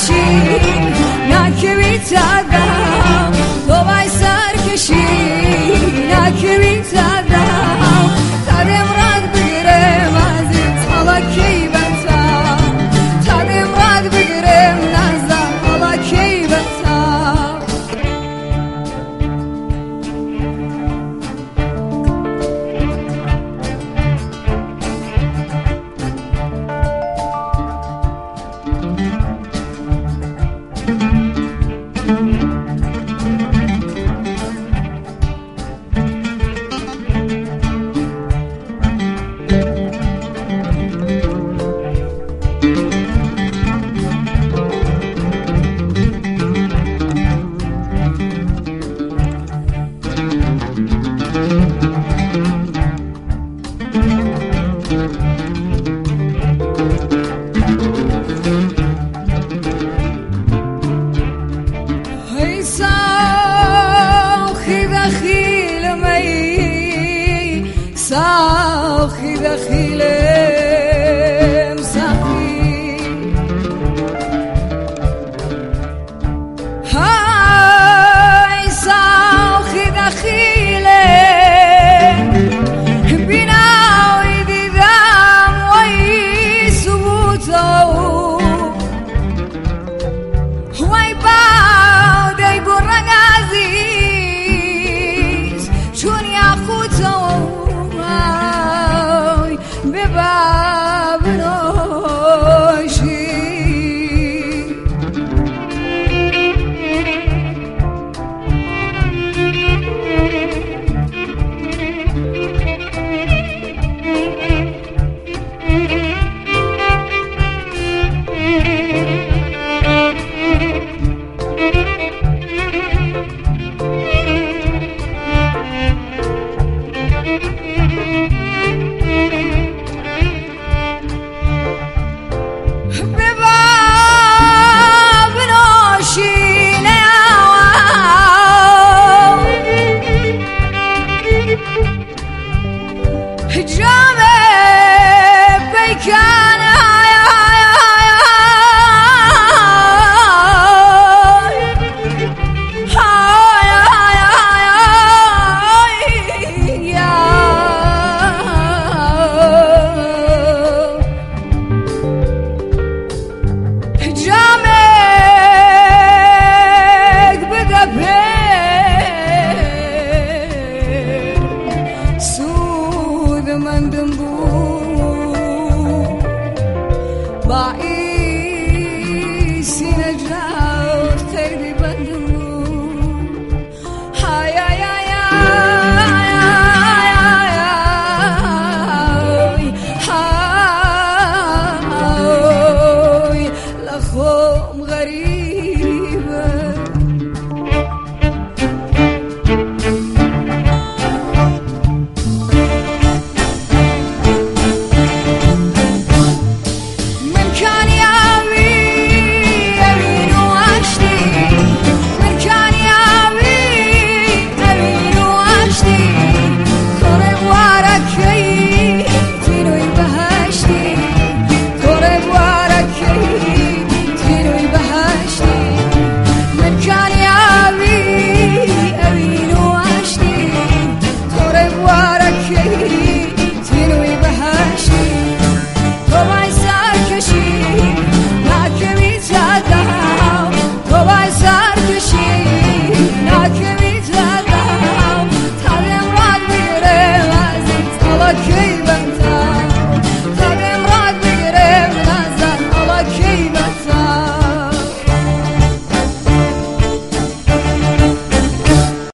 саркешин, мягкими тягам, давай саркешин, мягкими тягам. elegir. could drive. يوم غريب